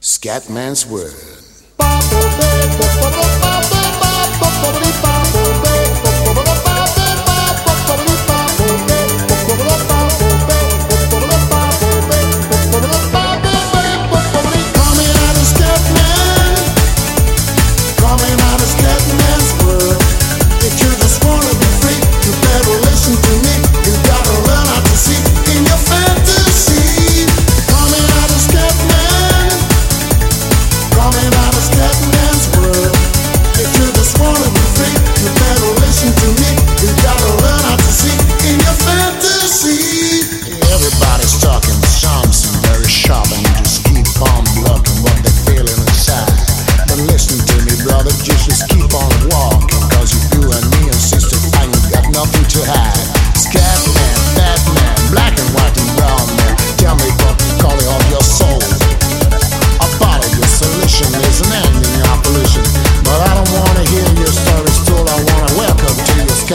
Scatman's World.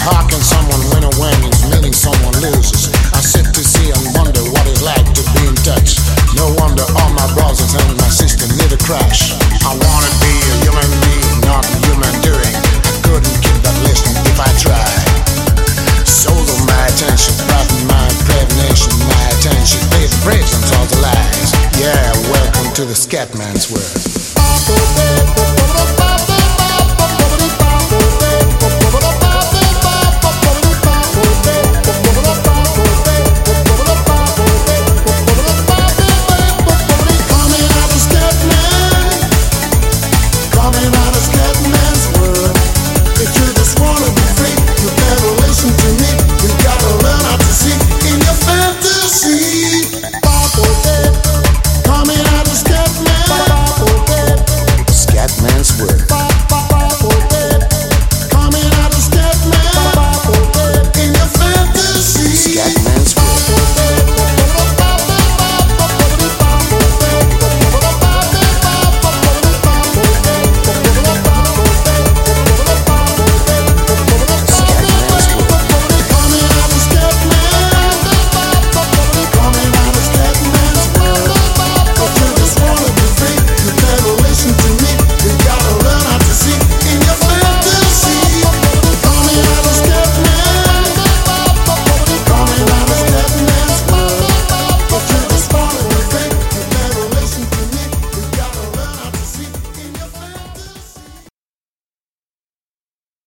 How can someone win a when meaning someone loses? I sit to see and wonder what it's like to be in touch. No wonder all my brothers and my sister need a crash. I wanna be a human being, not a human doing. I couldn't keep that list if I tried. So though my attention, brought my imagination. my attention, faith breaks and all the lies. Yeah, welcome to the Scatman's world.